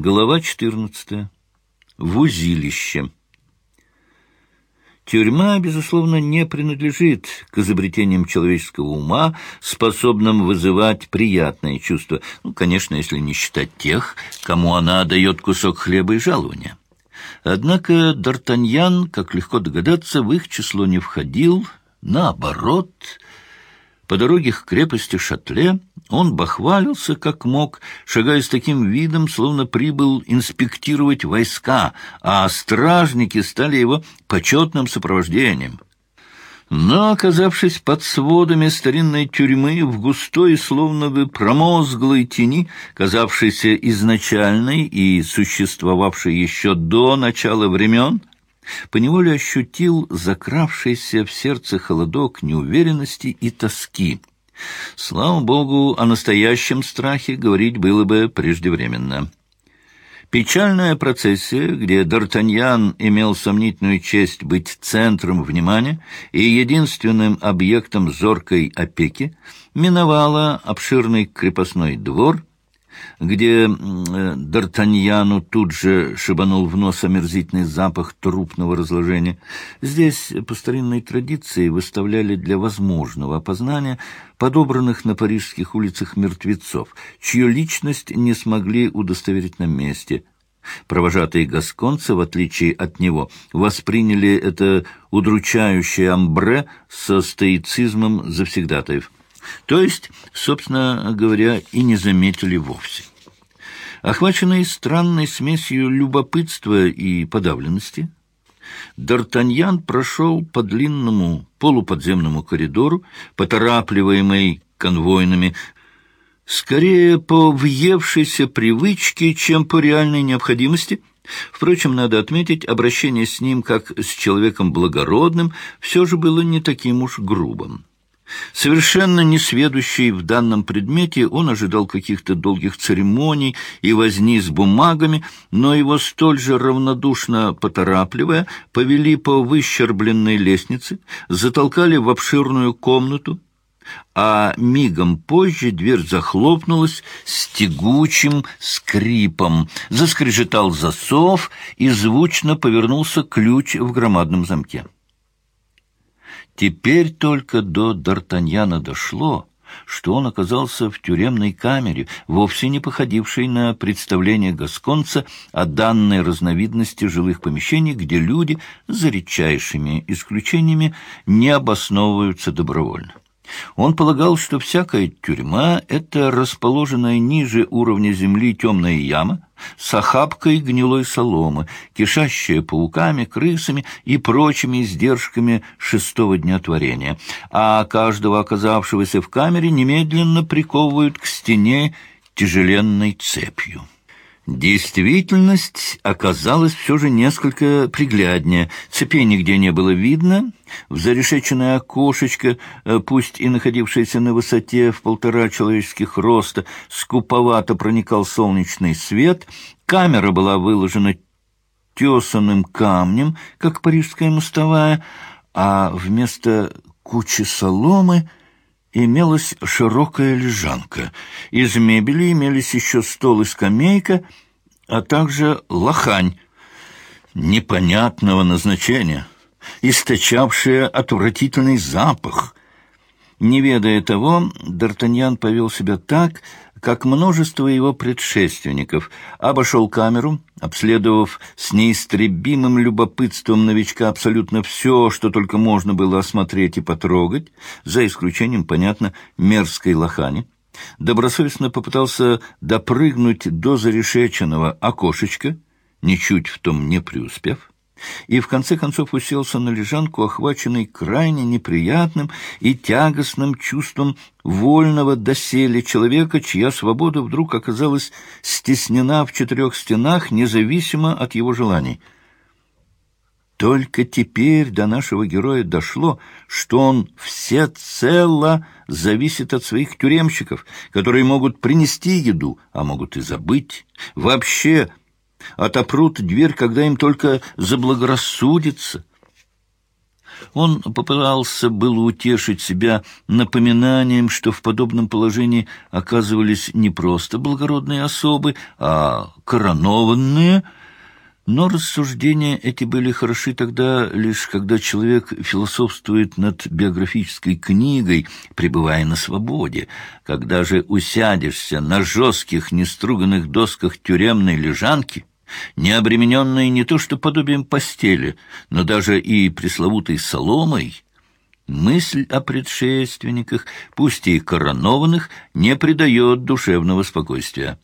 Глава 14. В узилище. Тюрьма, безусловно, не принадлежит к изобретениям человеческого ума, способным вызывать приятные чувства. Ну, конечно, если не считать тех, кому она дает кусок хлеба и жалования. Однако Д'Артаньян, как легко догадаться, в их число не входил, наоборот — по дороге к крепости Шатле он бахвалился как мог, шагая с таким видом, словно прибыл инспектировать войска, а стражники стали его почетным сопровождением. Но, оказавшись под сводами старинной тюрьмы в густой, словно бы промозглой тени, казавшейся изначальной и существовавшей еще до начала времен, поневоле ощутил закравшийся в сердце холодок неуверенности и тоски. Слава богу, о настоящем страхе говорить было бы преждевременно. Печальная процессия, где Д'Артаньян имел сомнительную честь быть центром внимания и единственным объектом зоркой опеки, миновала обширный крепостной двор где э, Д'Артаньяну тут же шибанул в нос омерзительный запах трупного разложения. Здесь по старинной традиции выставляли для возможного опознания подобранных на парижских улицах мертвецов, чью личность не смогли удостоверить на месте – Провожатые гасконцы, в отличие от него, восприняли это удручающее амбре со стоицизмом завсегдатаев то есть, собственно говоря, и не заметили вовсе. Охваченный странной смесью любопытства и подавленности, Д'Артаньян прошел по длинному полуподземному коридору, поторапливаемый конвойными, скорее по въевшейся привычке, чем по реальной необходимости. Впрочем, надо отметить, обращение с ним, как с человеком благородным, все же было не таким уж грубым. Совершенно несведущий в данном предмете, он ожидал каких-то долгих церемоний и возни с бумагами, но его столь же равнодушно поторапливая, повели по выщербленной лестнице, затолкали в обширную комнату, а мигом позже дверь захлопнулась с тягучим скрипом, заскрежетал засов и звучно повернулся ключ в громадном замке. Теперь только до Д'Артаньяна дошло, что он оказался в тюремной камере, вовсе не походившей на представление гасконца о данной разновидности жилых помещений, где люди, за редчайшими исключениями, не обосновываются добровольно. Он полагал, что всякая тюрьма — это расположенная ниже уровня земли темная яма с охапкой гнилой соломы, кишащая пауками, крысами и прочими издержками шестого дня творения, а каждого оказавшегося в камере немедленно приковывают к стене тяжеленной цепью. Действительность оказалась все же несколько пригляднее. Цепей нигде не было видно. В зарешеченное окошечко, э, пусть и находившееся на высоте в полтора человеческих роста, скуповато проникал солнечный свет. Камера была выложена тесанным камнем, как парижская мостовая, а вместо кучи соломы имелась широкая лежанка. Из мебели имелись еще стол и скамейка, а также лохань непонятного назначения, источавшая отвратительный запах. Не ведая того, Д'Артаньян повел себя так, как множество его предшественников, обошел камеру, обследовав с неистребимым любопытством новичка абсолютно все, что только можно было осмотреть и потрогать, за исключением, понятно, мерзкой лохани, добросовестно попытался допрыгнуть до зарешеченного окошечка, ничуть в том не преуспев, и в конце концов уселся на лежанку, охваченный крайне неприятным и тягостным чувством вольного доселе человека, чья свобода вдруг оказалась стеснена в четырех стенах, независимо от его желаний. Только теперь до нашего героя дошло, что он всецело зависит от своих тюремщиков, которые могут принести еду, а могут и забыть. Вообще отопрут дверь, когда им только заблагорассудится. Он попытался было утешить себя напоминанием, что в подобном положении оказывались не просто благородные особы, а коронованные – но рассуждения эти были хороши тогда лишь, когда человек философствует над биографической книгой, пребывая на свободе. Когда же усядешься на жестких, неструганных досках тюремной лежанки, не обремененной не то что подобием постели, но даже и пресловутой соломой, мысль о предшественниках, пусть и коронованных, не придает душевного спокойствия.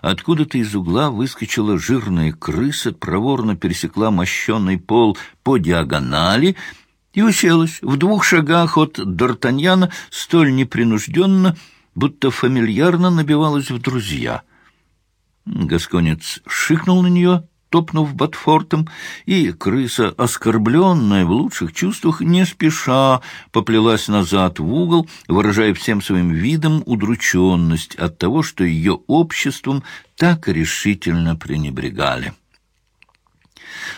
Откуда-то из угла выскочила жирная крыса, проворно пересекла мощенный пол по диагонали и уселась в двух шагах от Д'Артаньяна столь непринужденно, будто фамильярно набивалась в друзья. Гасконец шикнул на нее топнув ботфортом, и крыса, оскорбленная в лучших чувствах, не спеша поплелась назад в угол, выражая всем своим видом удрученность от того, что ее обществом так решительно пренебрегали.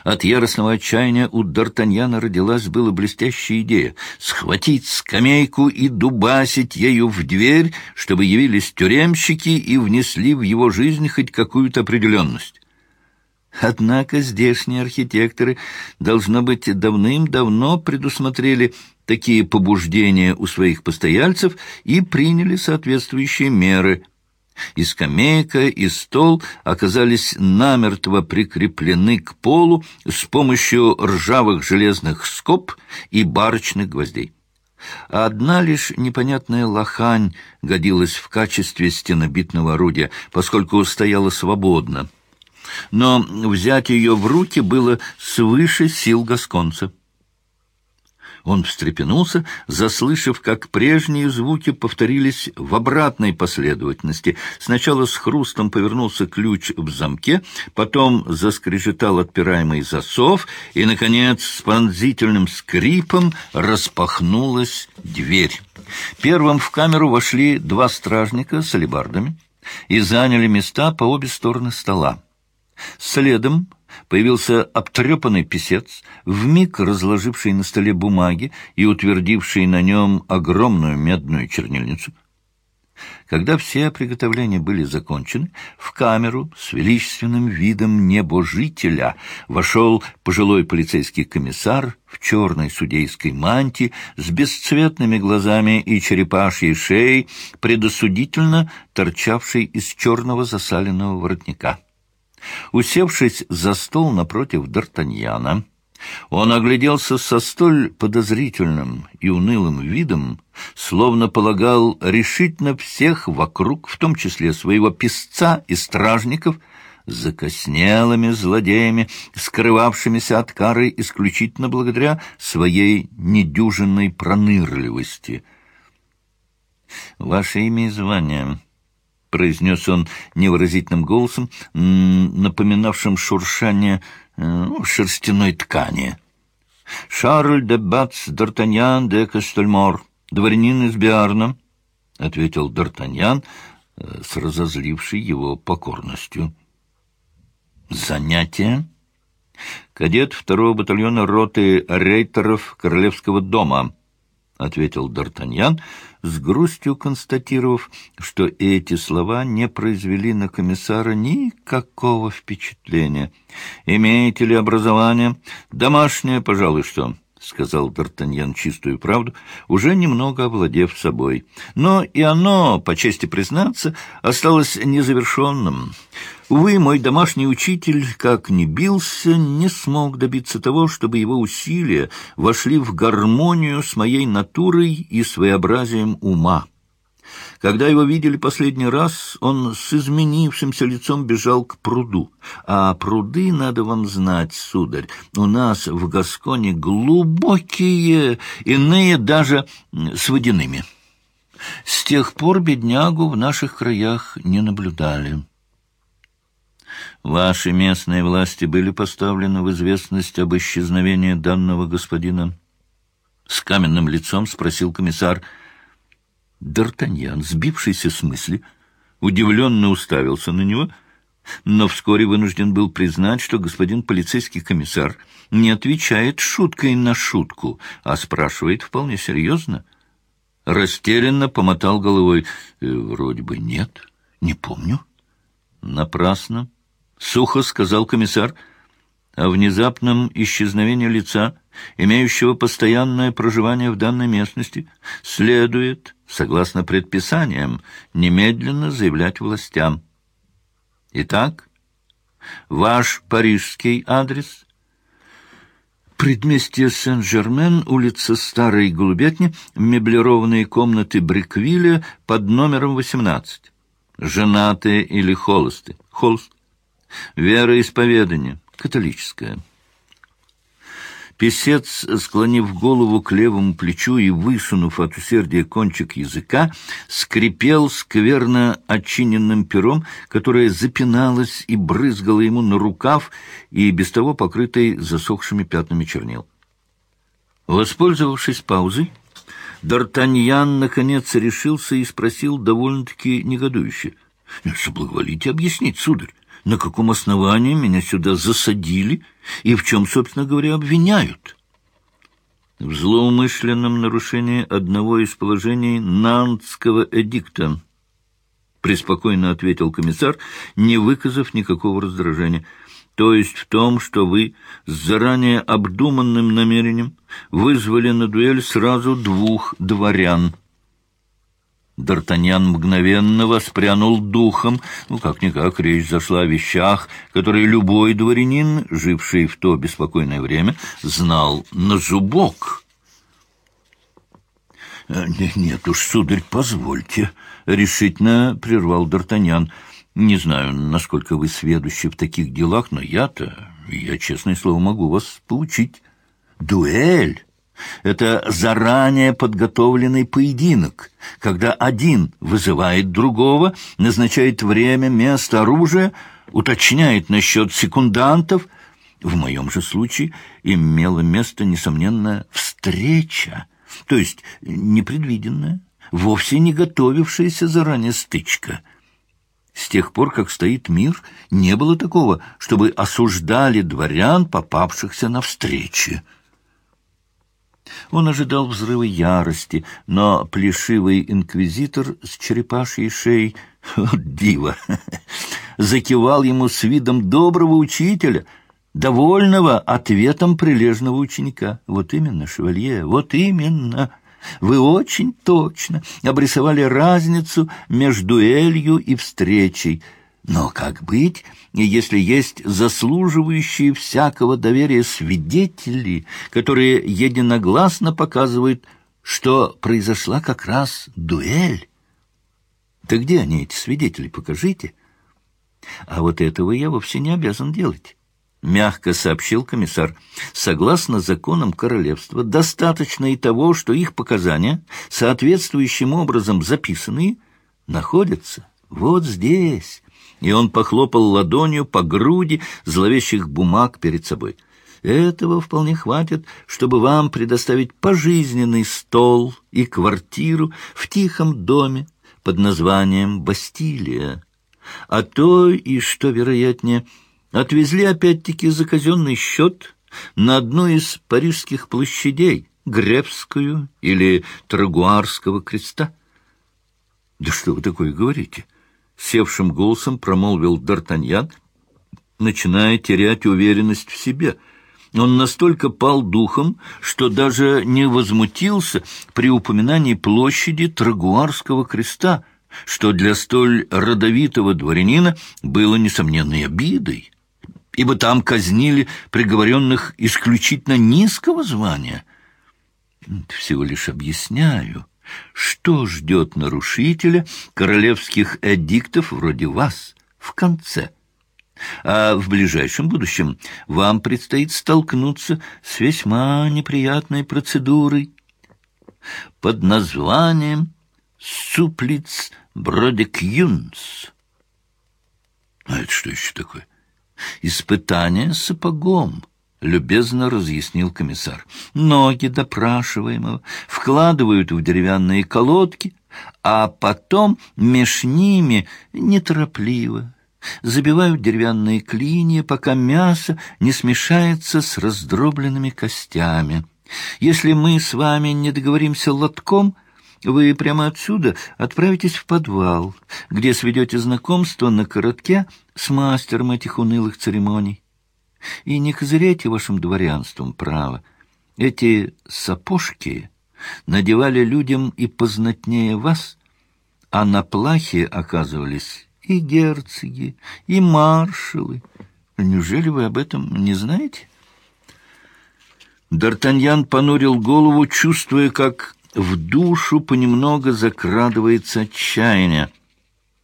От яростного отчаяния у Д'Артаньяна родилась была блестящая идея — схватить скамейку и дубасить ею в дверь, чтобы явились тюремщики и внесли в его жизнь хоть какую-то определенность. Однако здешние архитекторы, должно быть, давным-давно предусмотрели такие побуждения у своих постояльцев и приняли соответствующие меры. И скамейка, и стол оказались намертво прикреплены к полу с помощью ржавых железных скоб и барочных гвоздей. одна лишь непонятная лохань годилась в качестве стенобитного орудия, поскольку стояла свободно — но взять ее в руки было свыше сил гасконца. Он встрепенулся, заслышав, как прежние звуки повторились в обратной последовательности. Сначала с хрустом повернулся ключ в замке, потом заскрежетал отпираемый засов, и, наконец, с пронзительным скрипом распахнулась дверь. Первым в камеру вошли два стражника с алебардами и заняли места по обе стороны стола. Следом появился обтрепанный писец, вмиг разложивший на столе бумаги и утвердивший на нем огромную медную чернильницу. Когда все приготовления были закончены, в камеру с величественным видом небожителя вошел пожилой полицейский комиссар в черной судейской мантии с бесцветными глазами и черепашьей шеей, предосудительно торчавшей из черного засаленного воротника. Усевшись за стол напротив Д'Артаньяна, он огляделся со столь подозрительным и унылым видом, словно полагал решительно всех вокруг, в том числе своего писца и стражников, закоснелыми злодеями, скрывавшимися от кары исключительно благодаря своей недюжинной пронырливости. «Ваше имя и звание?» — произнес он невыразительным голосом, напоминавшим шуршание э, шерстяной ткани. «Шарль де Бац Д'Артаньян де Кастельмор, дворянин из Биарна», — ответил Д'Артаньян э, с разозлившей его покорностью. «Занятие?» «Кадет второго батальона роты рейтеров Королевского дома», — ответил Д'Артаньян, — с грустью констатировав, что эти слова не произвели на комиссара никакого впечатления. «Имеете ли образование? Домашнее, пожалуй, что...» — сказал Д'Артаньян чистую правду, уже немного овладев собой. Но и оно, по чести признаться, осталось незавершенным. Увы, мой домашний учитель, как ни бился, не смог добиться того, чтобы его усилия вошли в гармонию с моей натурой и своеобразием ума. Когда его видели последний раз, он с изменившимся лицом бежал к пруду. А пруды, надо вам знать, сударь, у нас в Гасконе глубокие, иные даже с водяными. С тех пор беднягу в наших краях не наблюдали. Ваши местные власти были поставлены в известность об исчезновении данного господина? С каменным лицом спросил комиссар — Д'Артаньян, сбившийся с мысли, удивленно уставился на него. но вскоре вынужден был признать, что господин полицейский комиссар не отвечает шуткой на шутку, а спрашивает вполне серьезно. Растерянно помотал головой. «Э, «Вроде бы нет, не помню». «Напрасно», — сухо сказал комиссар, — «о внезапном исчезновении лица, имеющего постоянное проживание в данной местности, следует, согласно предписаниям, немедленно заявлять властям». Итак, ваш парижский адрес? Предместье Сен-Жермен, улица Старой Голубятни, меблированные комнаты Бриквилля под номером 18. Женатые или холосты? Холст. Вероисповедание. Католическое. Песец, склонив голову к левому плечу и высунув от усердия кончик языка, скрипел скверно отчиненным пером, которое запиналось и брызгало ему на рукав и без того покрытый засохшими пятнами чернил. Воспользовавшись паузой, Д'Артаньян наконец решился и спросил довольно-таки негодующе. — Соблаговолите объяснить, сударь, на каком основании меня сюда засадили и в чем, собственно говоря, обвиняют. В злоумышленном нарушении одного из положений Нантского эдикта, преспокойно ответил комиссар, не выказав никакого раздражения, то есть в том, что вы с заранее обдуманным намерением вызвали на дуэль сразу двух дворян — Д'Артаньян мгновенно воспрянул духом. Ну, как-никак, речь зашла о вещах, которые любой дворянин, живший в то беспокойное время, знал на зубок. «Э, «Нет уж, сударь, позвольте», — решительно прервал Д'Артаньян. «Не знаю, насколько вы сведущи в таких делах, но я-то, я, честное слово, могу вас поучить. Дуэль!» Это заранее подготовленный поединок, когда один вызывает другого, назначает время, место, оружие, уточняет насчет секундантов. В моем же случае имела место, несомненно, встреча, то есть непредвиденная, вовсе не готовившаяся заранее стычка. С тех пор, как стоит мир, не было такого, чтобы осуждали дворян, попавшихся на встрече. Он ожидал взрыва ярости, но плешивый инквизитор с черепашьей шеей, диво, закивал ему с видом доброго учителя, довольного ответом прилежного ученика. Вот именно, шевалье, вот именно. Вы очень точно обрисовали разницу между дуэлью и встречей — но как быть, если есть заслуживающие всякого доверия свидетели, которые единогласно показывают, что произошла как раз дуэль? Да где они, эти свидетели, покажите. А вот этого я вовсе не обязан делать. — мягко сообщил комиссар. «Согласно законам королевства, достаточно и того, что их показания, соответствующим образом записанные, находятся вот здесь, и он похлопал ладонью по груди зловещих бумаг перед собой. Этого вполне хватит, чтобы вам предоставить пожизненный стол и квартиру в тихом доме под названием Бастилия. А то, и что вероятнее, отвезли опять-таки за казенный счет на одну из парижских площадей, Гребскую или Трагуарского креста. Да что вы такое говорите? — севшим голосом промолвил Д'Артаньян, начиная терять уверенность в себе. Он настолько пал духом, что даже не возмутился при упоминании площади Трагуарского креста, что для столь родовитого дворянина было несомненной обидой, ибо там казнили приговоренных исключительно низкого звания. Всего лишь объясняю, что ждет нарушителя королевских эдиктов вроде вас в конце? А в ближайшем будущем вам предстоит столкнуться с весьма неприятной процедурой под названием «суплиц бродекюнс». А это что еще такое? Испытание сапогом. — любезно разъяснил комиссар. «Ноги допрашиваемого вкладывают в деревянные колодки, а потом меж ними неторопливо, забивают деревянные клинья, пока мясо не смешается с раздробленными костями. Если мы с вами не договоримся лотком, вы прямо отсюда отправитесь в подвал, где сведете знакомство на коротке с мастером этих унылых церемоний. И не козыряйте вашим дворянством право. Эти сапожки надевали людям и познатнее вас, а на плахе оказывались и герцоги, и маршалы. Неужели вы об этом не знаете? Д'Артаньян понурил голову, чувствуя, как в душу понемногу закрадывается отчаяние.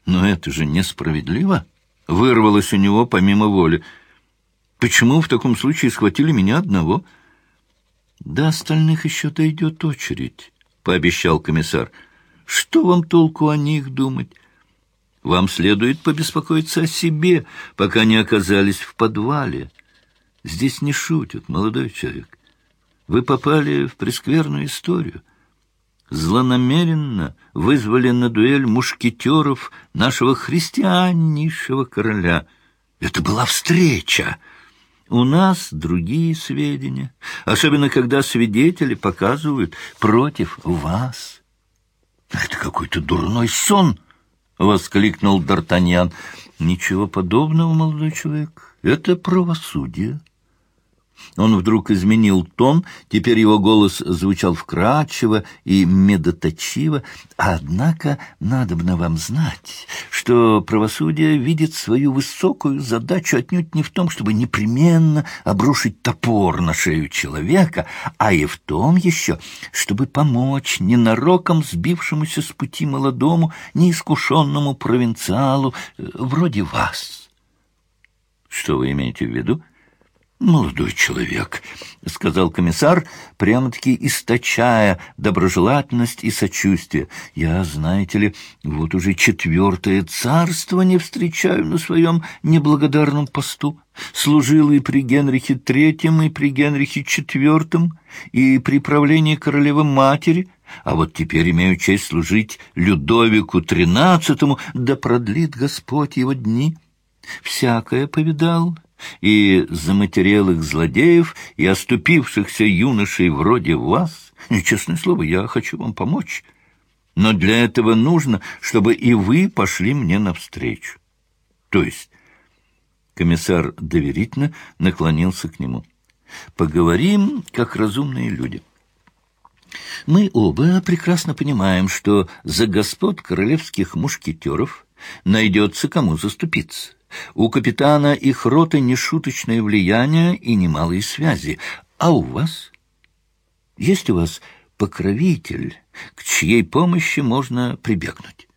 Но это же несправедливо, вырвалось у него помимо воли. Почему в таком случае схватили меня одного? До остальных еще дойдет очередь, — пообещал комиссар. Что вам толку о них думать? Вам следует побеспокоиться о себе, пока не оказались в подвале. Здесь не шутят, молодой человек. Вы попали в прескверную историю. Злонамеренно вызвали на дуэль мушкетеров нашего христианнейшего короля. Это была встреча. У нас другие сведения, особенно когда свидетели показывают против вас. Это какой-то дурной сон —— воскликнул Д'Артаньян. «Ничего подобного, молодой человек. Это правосудие». Он вдруг изменил тон, теперь его голос звучал вкрадчиво и медоточиво. «Однако надобно вам знать, что правосудие видит свою высокую задачу отнюдь не в том, чтобы непременно обрушить топор на шею человека, а и в том еще, чтобы помочь ненароком сбившемуся с пути молодому, неискушенному провинциалу, э, вроде вас». «Что вы имеете в виду?» «Молодой человек», — сказал комиссар, прямо-таки источая доброжелательность и сочувствие. «Я, знаете ли, вот уже четвертое царство не встречаю на своем неблагодарном посту. Служил и при Генрихе Третьем, и при Генрихе Четвертом, и при правлении королевы-матери, а вот теперь имею честь служить Людовику Тринадцатому, да продлит Господь его дни. Всякое повидал» и заматерелых злодеев, и оступившихся юношей вроде вас. И, честное слово, я хочу вам помочь. Но для этого нужно, чтобы и вы пошли мне навстречу. То есть комиссар доверительно наклонился к нему. Поговорим, как разумные люди. Мы оба прекрасно понимаем, что за господ королевских мушкетеров найдется кому заступиться. У капитана их роты нешуточное влияние и немалые связи. А у вас? Есть у вас покровитель, к чьей помощи можно прибегнуть?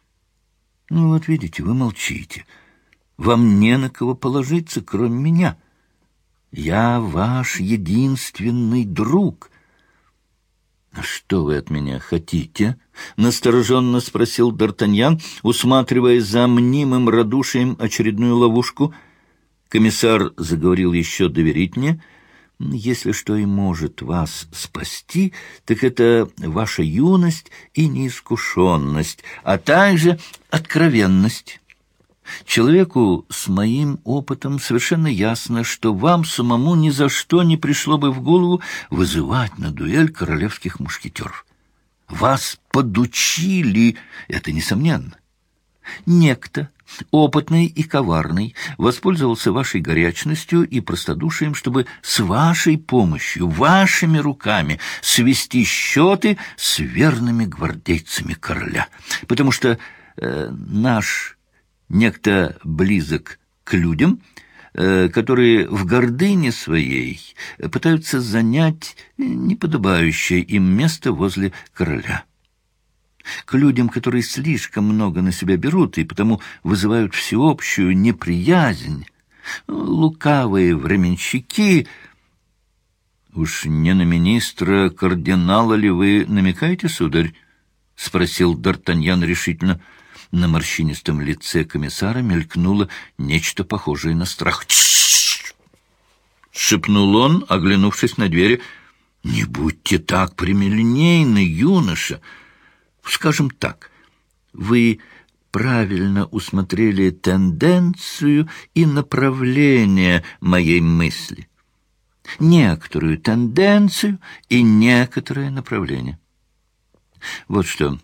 Ну вот видите, вы молчите. Вам не на кого положиться, кроме меня. Я ваш единственный друг — «А «Что вы от меня хотите?» — настороженно спросил Д'Артаньян, усматривая за мнимым радушием очередную ловушку. Комиссар заговорил еще доверительнее. «Если что и может вас спасти, так это ваша юность и неискушенность, а также откровенность». Человеку с моим опытом совершенно ясно, что вам самому ни за что не пришло бы в голову вызывать на дуэль королевских мушкетеров. Вас подучили, это несомненно. Некто, опытный и коварный, воспользовался вашей горячностью и простодушием, чтобы с вашей помощью, вашими руками свести счеты с верными гвардейцами короля. Потому что э, наш некто близок к людям, э, которые в гордыне своей пытаются занять неподобающее им место возле короля. К людям, которые слишком много на себя берут и потому вызывают всеобщую неприязнь, лукавые временщики... «Уж не на министра кардинала ли вы намекаете, сударь?» — спросил Д'Артаньян решительно. — на морщинистом лице комиссара мелькнуло нечто похожее на страх. «Тш шепнул он, оглянувшись на двери. «Не будьте так прямолинейны, юноша. Скажем так, вы правильно усмотрели тенденцию и направление моей мысли. Некоторую тенденцию и некоторое направление. Вот что.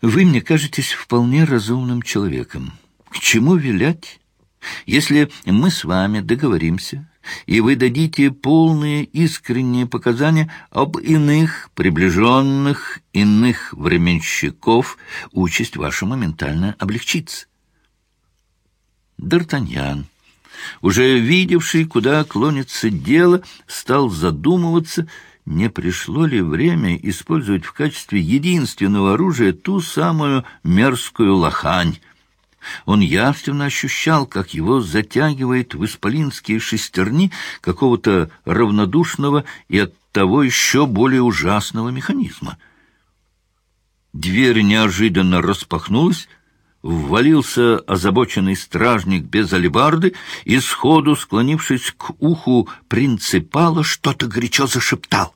Вы мне кажетесь вполне разумным человеком. К чему вилять? Если мы с вами договоримся, и вы дадите полные искренние показания об иных приближенных, иных временщиков, участь ваша моментально облегчится. Д'Артаньян, уже видевший, куда клонится дело, стал задумываться, не пришло ли время использовать в качестве единственного оружия ту самую мерзкую лохань, он явственно ощущал, как его затягивает в исполинские шестерни какого-то равнодушного и оттого еще более ужасного механизма. Дверь неожиданно распахнулась, ввалился озабоченный стражник без алебарды и, сходу склонившись к уху принципала, что-то горячо зашептал.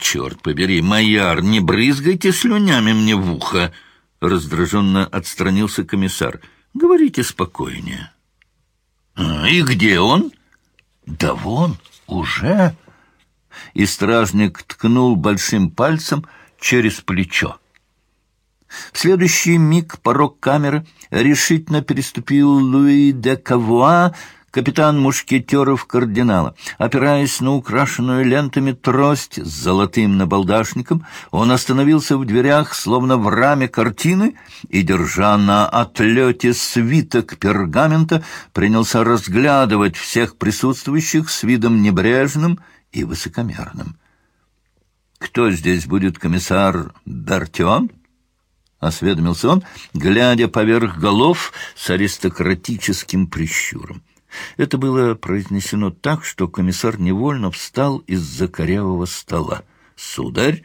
«Черт побери, майор, не брызгайте слюнями мне в ухо!» Раздраженно отстранился комиссар. «Говорите спокойнее». А, «И где он?» «Да вон, уже». И стражник ткнул большим пальцем через плечо. В следующий миг порог камеры решительно переступил Луи де Кавуа, капитан мушкетеров кардинала. Опираясь на украшенную лентами трость с золотым набалдашником, он остановился в дверях, словно в раме картины, и, держа на отлете свиток пергамента, принялся разглядывать всех присутствующих с видом небрежным и высокомерным. «Кто здесь будет комиссар Бертион?» — осведомился он, глядя поверх голов с аристократическим прищуром. Это было произнесено так, что комиссар невольно встал из-за корявого стола. «Сударь,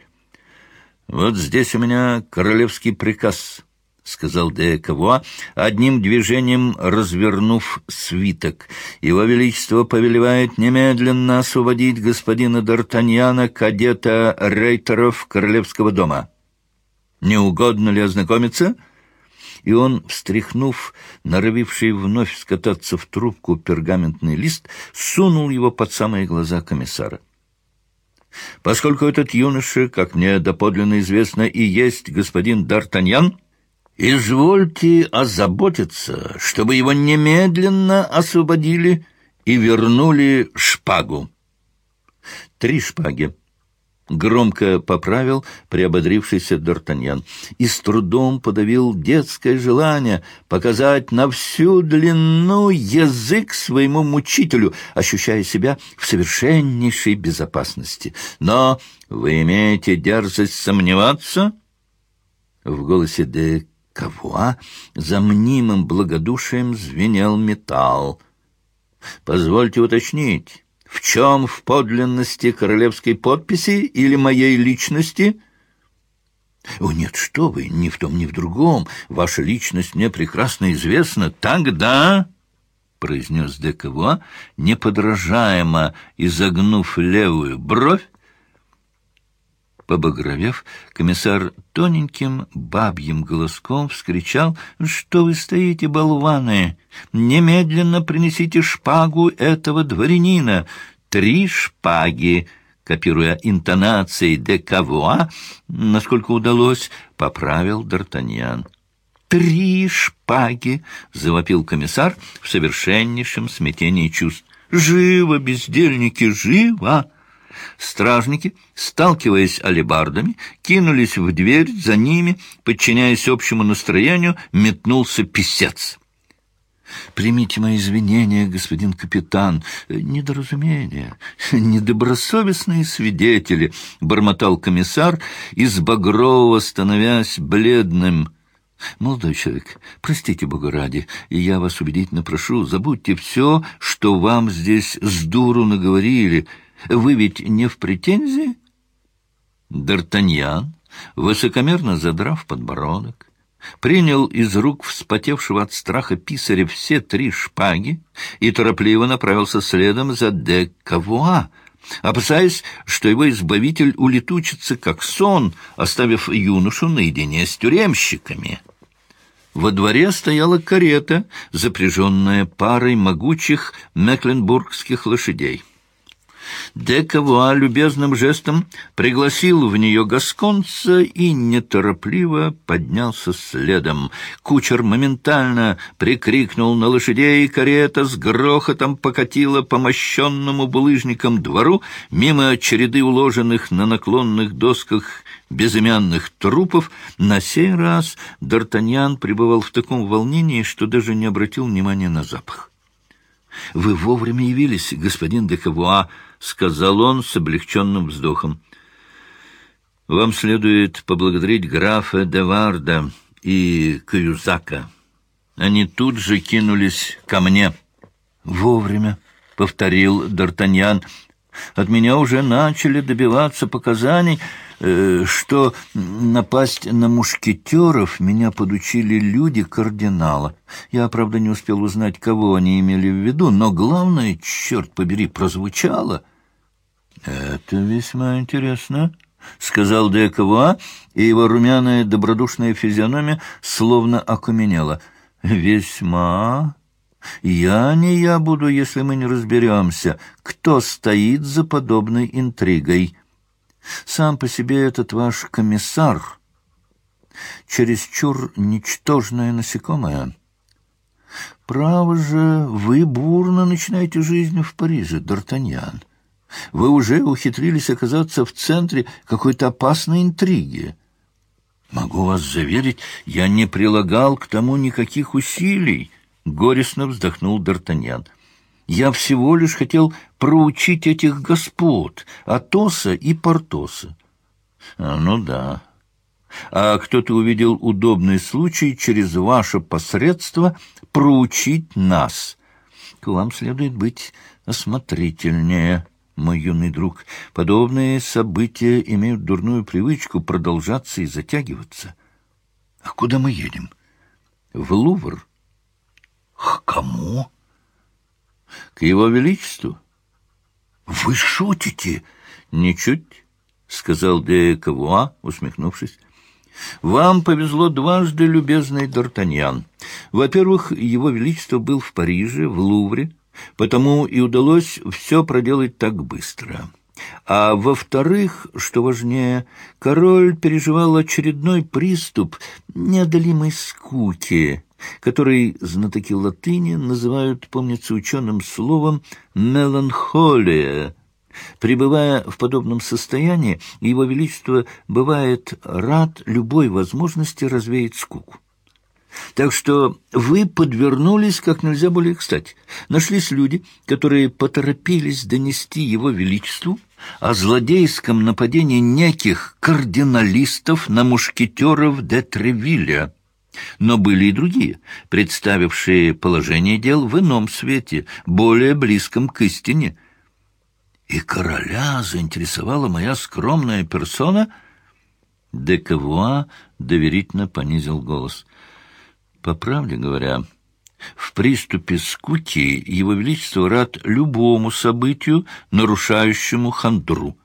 вот здесь у меня королевский приказ», — сказал де Кавуа, одним движением развернув свиток. «Его Величество повелевает немедленно освободить господина Д'Артаньяна, кадета рейтеров Королевского дома. Не угодно ли ознакомиться?» и он, встряхнув, норовивший вновь скататься в трубку пергаментный лист, сунул его под самые глаза комиссара. «Поскольку этот юноша, как мне доподлинно известно, и есть господин Д'Артаньян, извольте озаботиться, чтобы его немедленно освободили и вернули шпагу. Три шпаги Громко поправил приободрившийся Д'Артаньян и с трудом подавил детское желание показать на всю длину язык своему мучителю, ощущая себя в совершеннейшей безопасности. «Но вы имеете дерзость сомневаться?» В голосе де Кавуа за мнимым благодушием звенел металл. «Позвольте уточнить». В чем в подлинности королевской подписи или моей личности? О, нет, что вы, ни в том, ни в другом. Ваша личность мне прекрасно известна. Тогда, — произнес Декаво, неподражаемо изогнув левую бровь, Побагровев, комиссар тоненьким бабьим голоском вскричал, «Что вы стоите, болваны? Немедленно принесите шпагу этого дворянина! Три шпаги!» Копируя интонации де Кавуа, насколько удалось, поправил Д'Артаньян. «Три шпаги!» — завопил комиссар в совершеннейшем смятении чувств. «Живо, бездельники, живо!» Стражники, сталкиваясь алебардами, кинулись в дверь, за ними, подчиняясь общему настроению, метнулся писец. «Примите мои извинения, господин капитан. Недоразумение, недобросовестные свидетели», — бормотал комиссар, из багрового становясь бледным. «Молодой человек, простите Бога ради, и я вас убедительно прошу, забудьте все, что вам здесь с дуру наговорили». Вы ведь не в претензии? Д'Артаньян, высокомерно задрав подбородок, принял из рук вспотевшего от страха писаря все три шпаги и торопливо направился следом за де Кавуа, опасаясь, что его избавитель улетучится как сон, оставив юношу наедине с тюремщиками. Во дворе стояла карета, запряженная парой могучих мекленбургских лошадей. Де Кавуа любезным жестом пригласил в нее гасконца и неторопливо поднялся следом. Кучер моментально прикрикнул на лошадей, и карета с грохотом покатила по мощенному булыжникам двору мимо череды уложенных на наклонных досках безымянных трупов. На сей раз Д'Артаньян пребывал в таком волнении, что даже не обратил внимания на запах. — Вы вовремя явились, господин де Кавуа, — сказал он с облегченным вздохом. — Вам следует поблагодарить графа де Варда и Каюзака. Они тут же кинулись ко мне. — Вовремя, — повторил Д'Артаньян. — От меня уже начали добиваться показаний, что напасть на мушкетеров меня подучили люди кардинала. Я, правда, не успел узнать, кого они имели в виду, но главное, черт побери, прозвучало —— Это весьма интересно, — сказал де Кавуа, и его румяная добродушная физиономия словно окаменела. — Весьма. Я не я буду, если мы не разберемся, кто стоит за подобной интригой. Сам по себе этот ваш комиссар — чересчур ничтожное насекомое. Право же, вы бурно начинаете жизнь в Париже, Д'Артаньян. Вы уже ухитрились оказаться в центре какой-то опасной интриги. Могу вас заверить, я не прилагал к тому никаких усилий, — горестно вздохнул Д'Артаньян. Я всего лишь хотел проучить этих господ, Атоса и Портоса. А, ну да. А кто-то увидел удобный случай через ваше посредство проучить нас. К вам следует быть осмотрительнее мой юный друг, подобные события имеют дурную привычку продолжаться и затягиваться. А куда мы едем? В Лувр. К кому? К его величеству. Вы шутите? Ничуть, сказал де Кавуа, усмехнувшись. «Вам повезло дважды, любезный Д'Артаньян. Во-первых, его величество был в Париже, в Лувре, Потому и удалось все проделать так быстро. А во-вторых, что важнее, король переживал очередной приступ неодолимой скуки, который знатоки латыни называют, помнится ученым словом, «меланхолия». Пребывая в подобном состоянии, его величество бывает рад любой возможности развеять скуку. Так что вы подвернулись как нельзя более кстати. Нашлись люди, которые поторопились донести его величеству о злодейском нападении неких кардиналистов на мушкетеров де Тревилля. Но были и другие, представившие положение дел в ином свете, более близком к истине. И короля заинтересовала моя скромная персона. Де Кавуа доверительно понизил голос — по правде говоря, в приступе скуки его величество рад любому событию, нарушающему хандру.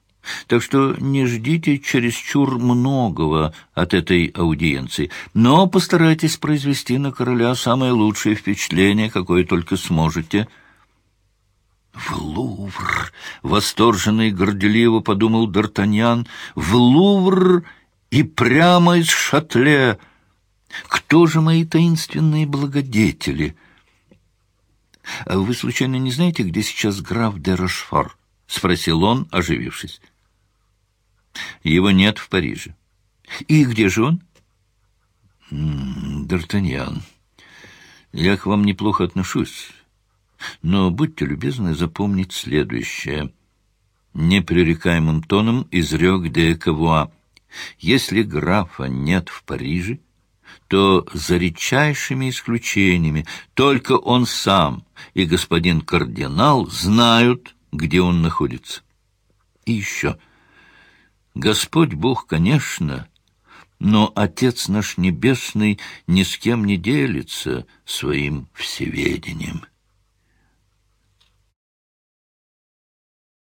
Так что не ждите чересчур многого от этой аудиенции, но постарайтесь произвести на короля самое лучшее впечатление, какое только сможете. «В Лувр!» — восторженно и горделиво подумал Д'Артаньян. «В Лувр и прямо из Шатле!» Кто же мои таинственные благодетели? А вы, случайно, не знаете, где сейчас граф де Рошфор? — спросил он, оживившись. Его нет в Париже. И где же он? Д'Артаньян, я к вам неплохо отношусь, но будьте любезны запомнить следующее. Непререкаемым тоном изрек де Кавуа. Если графа нет в Париже, то за редчайшими исключениями только он сам и господин кардинал знают, где он находится. И еще. Господь Бог, конечно, но Отец наш Небесный ни с кем не делится своим всеведением.